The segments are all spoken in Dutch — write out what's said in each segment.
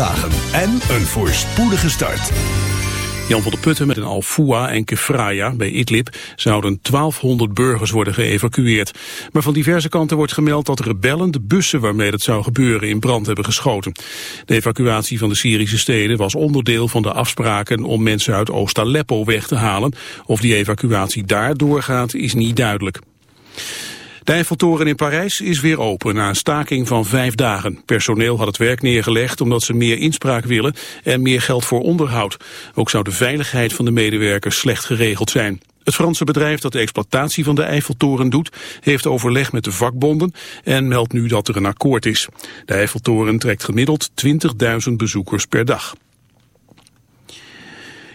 en een voorspoedige start. Jan van der Putten met een Al-Fua en Kefraya bij Idlib zouden 1200 burgers worden geëvacueerd. Maar van diverse kanten wordt gemeld dat rebellen de bussen waarmee dat zou gebeuren in brand hebben geschoten. De evacuatie van de Syrische steden was onderdeel van de afspraken om mensen uit Oost-Aleppo weg te halen. Of die evacuatie daar doorgaat is niet duidelijk. De Eiffeltoren in Parijs is weer open na een staking van vijf dagen. Personeel had het werk neergelegd omdat ze meer inspraak willen en meer geld voor onderhoud. Ook zou de veiligheid van de medewerkers slecht geregeld zijn. Het Franse bedrijf dat de exploitatie van de Eiffeltoren doet... heeft overleg met de vakbonden en meldt nu dat er een akkoord is. De Eiffeltoren trekt gemiddeld 20.000 bezoekers per dag.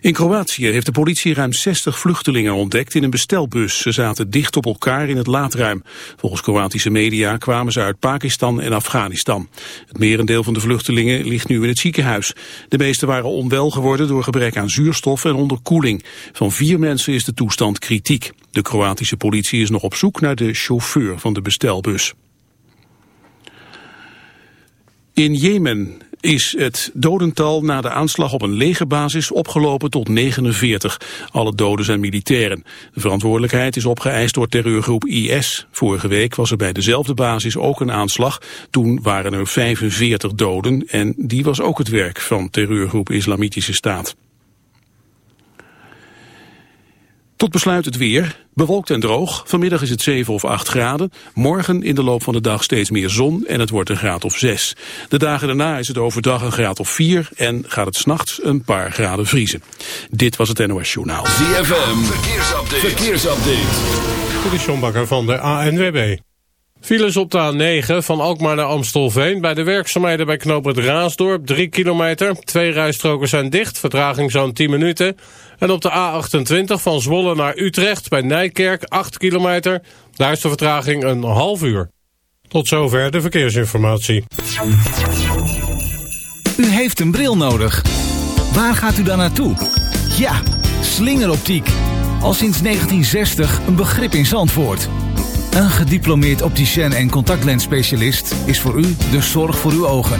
In Kroatië heeft de politie ruim 60 vluchtelingen ontdekt in een bestelbus. Ze zaten dicht op elkaar in het laadruim. Volgens Kroatische media kwamen ze uit Pakistan en Afghanistan. Het merendeel van de vluchtelingen ligt nu in het ziekenhuis. De meeste waren onwel geworden door gebrek aan zuurstof en onderkoeling. Van vier mensen is de toestand kritiek. De Kroatische politie is nog op zoek naar de chauffeur van de bestelbus. In Jemen is het dodental na de aanslag op een legerbasis opgelopen tot 49. Alle doden zijn militairen. De verantwoordelijkheid is opgeëist door terreurgroep IS. Vorige week was er bij dezelfde basis ook een aanslag. Toen waren er 45 doden en die was ook het werk van terreurgroep Islamitische Staat. Tot besluit het weer. Bewolkt en droog. Vanmiddag is het 7 of 8 graden. Morgen in de loop van de dag steeds meer zon en het wordt een graad of 6. De dagen daarna is het overdag een graad of 4 en gaat het s'nachts een paar graden vriezen. Dit was het NOS Journaal. ZFM, verkeersupdate. verkeersupdate. Dit van de ANWB. Files op de A9 van Alkmaar naar Amstelveen. Bij de werkzaamheden bij knooppunt Raasdorp 3 kilometer. Twee rijstroken zijn dicht, vertraging zo'n 10 minuten. En op de A28 van Zwolle naar Utrecht bij Nijkerk 8 kilometer. Daar is de vertraging een half uur. Tot zover de verkeersinformatie. U heeft een bril nodig. Waar gaat u dan naartoe? Ja, slingeroptiek. Al sinds 1960 een begrip in Zandvoort. Een gediplomeerd opticien en contactlensspecialist is voor u de zorg voor uw ogen.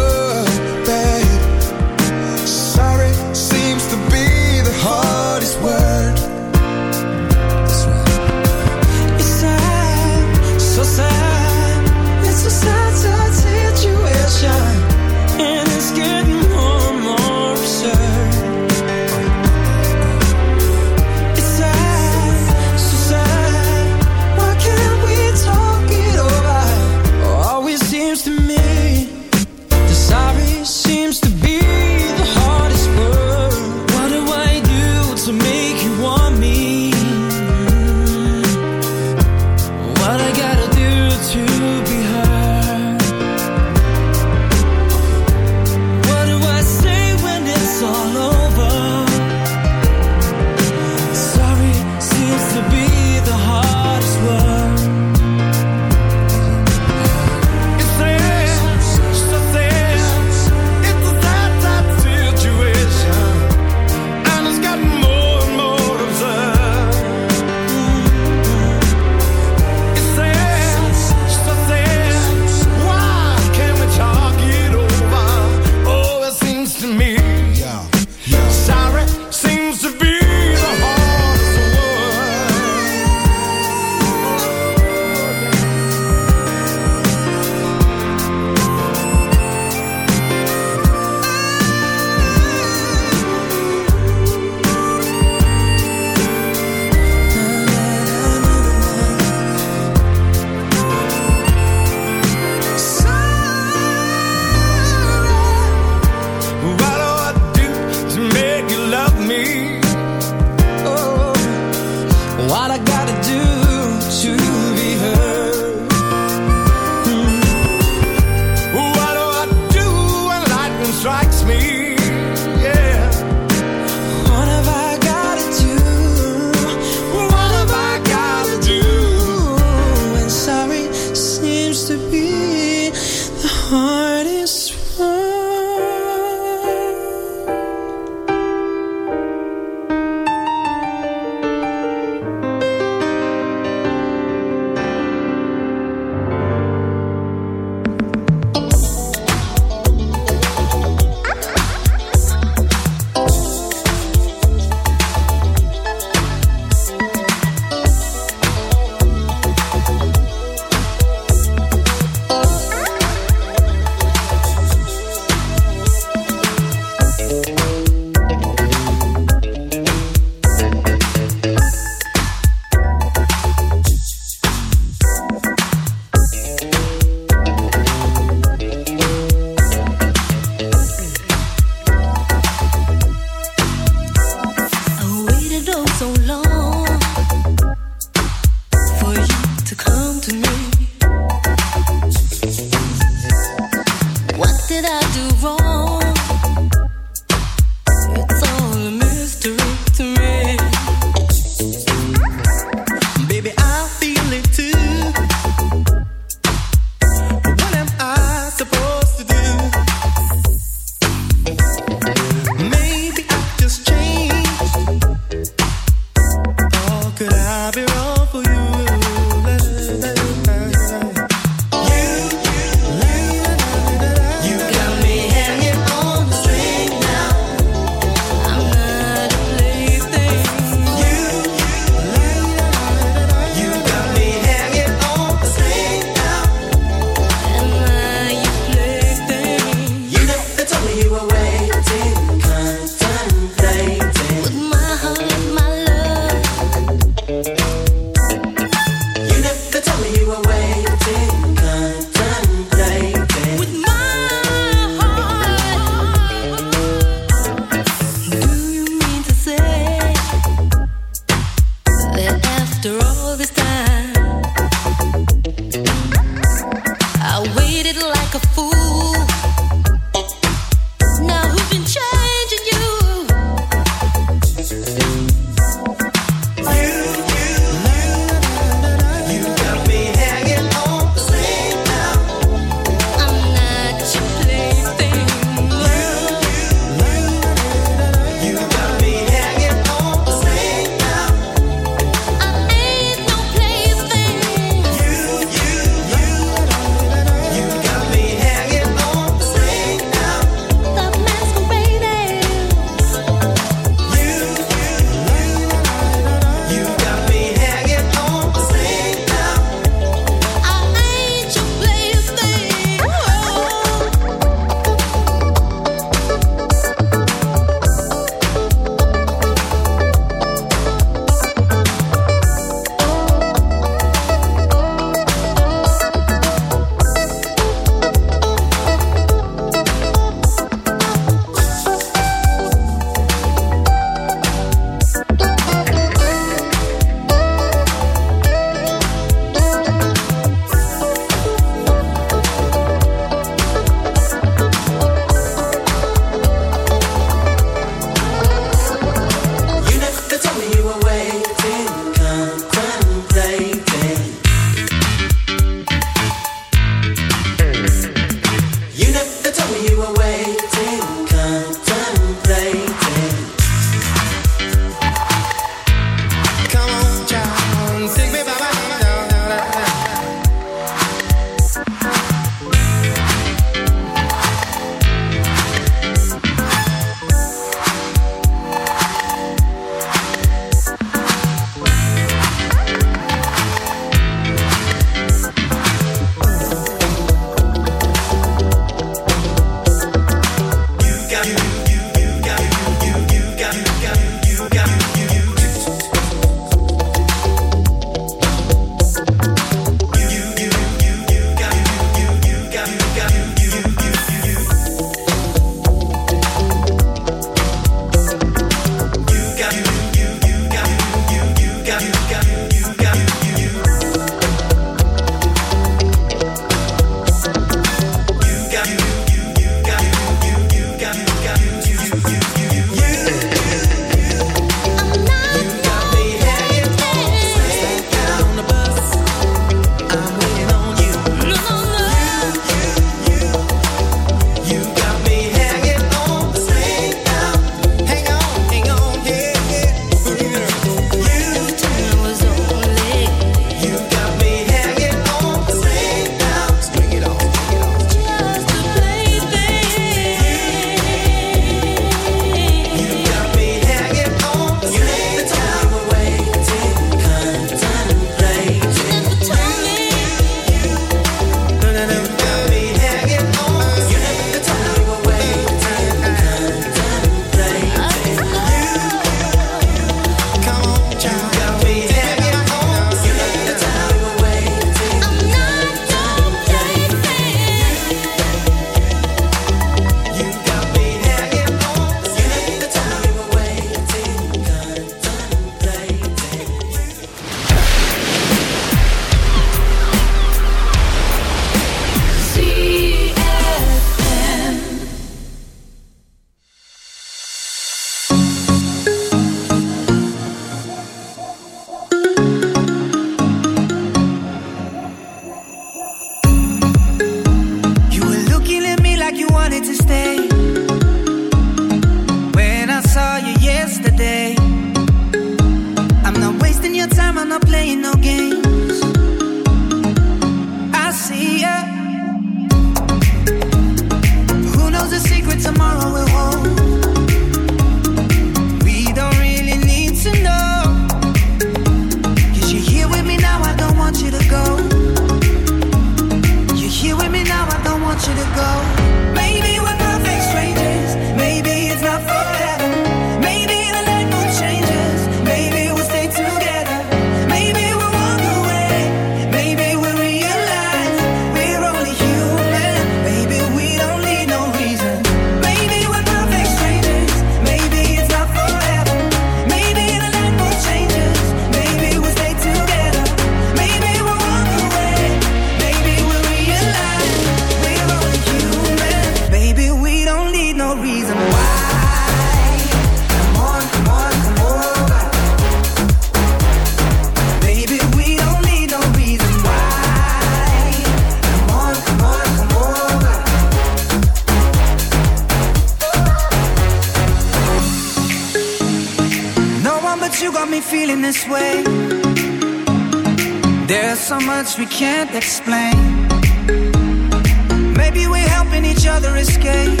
Maybe we're helping each other escape.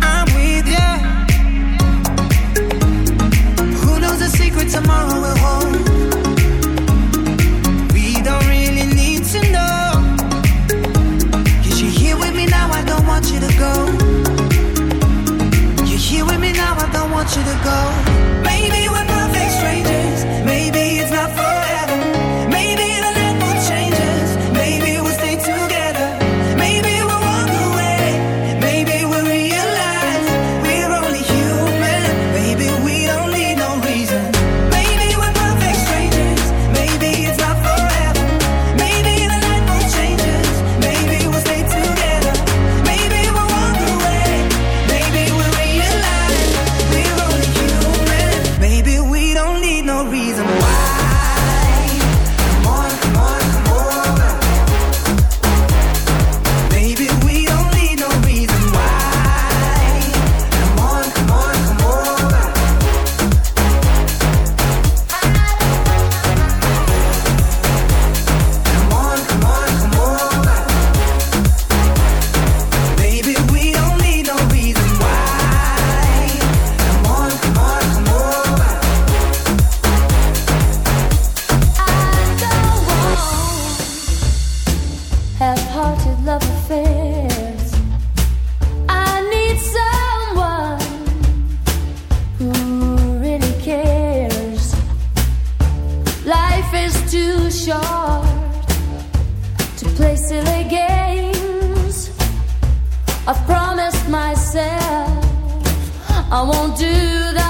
I'm with ya. Who knows the secret tomorrow will hold? We don't really need to know. Cause you're here with me now, I don't want you to go. You're here with me now, I don't want you to go. I won't do that.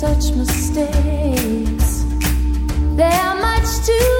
such mistakes. They are much too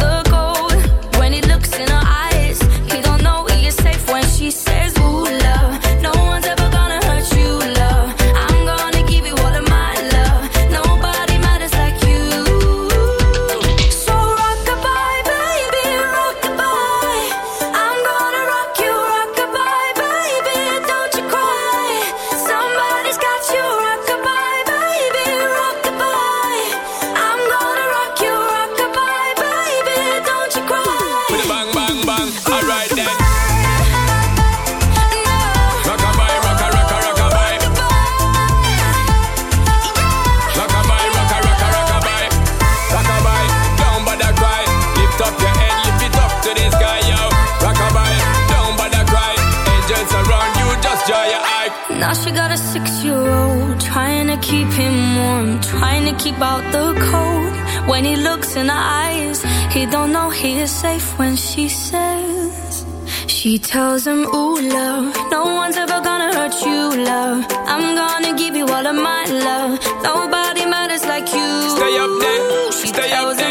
She tells him, Ooh, love, no one's ever gonna hurt you, love. I'm gonna give you all of my love. Nobody matters like you. Stay up there, She stay up there.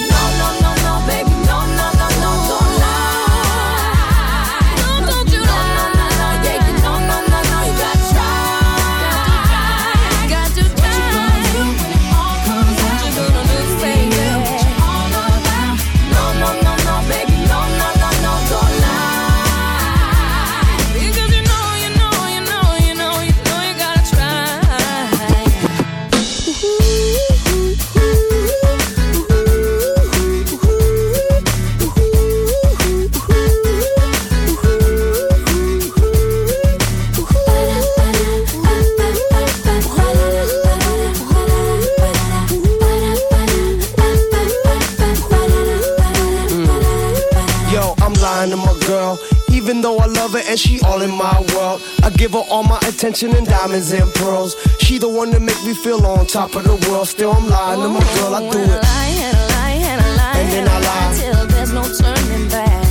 All in my world, I give her all my attention and diamonds and pearls. She the one that make me feel on top of the world. Still, I'm lying to my girl. I do And it. lie, and a lie, and a lie, And then and a I lie. till there's no turning back.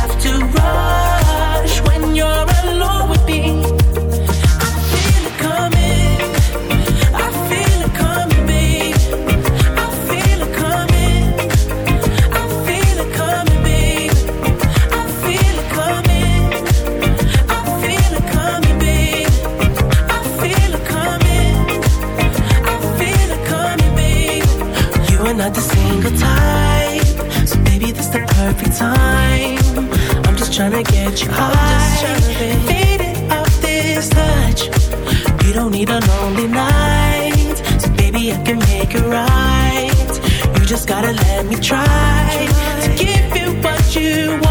what you are deserving. Faded out this touch. You don't need a lonely night. So baby, I can make it right. You just gotta let me try to give you what you want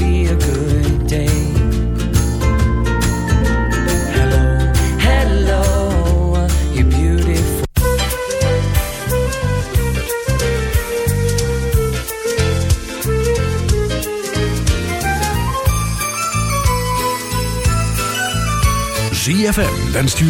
ZFM wenst u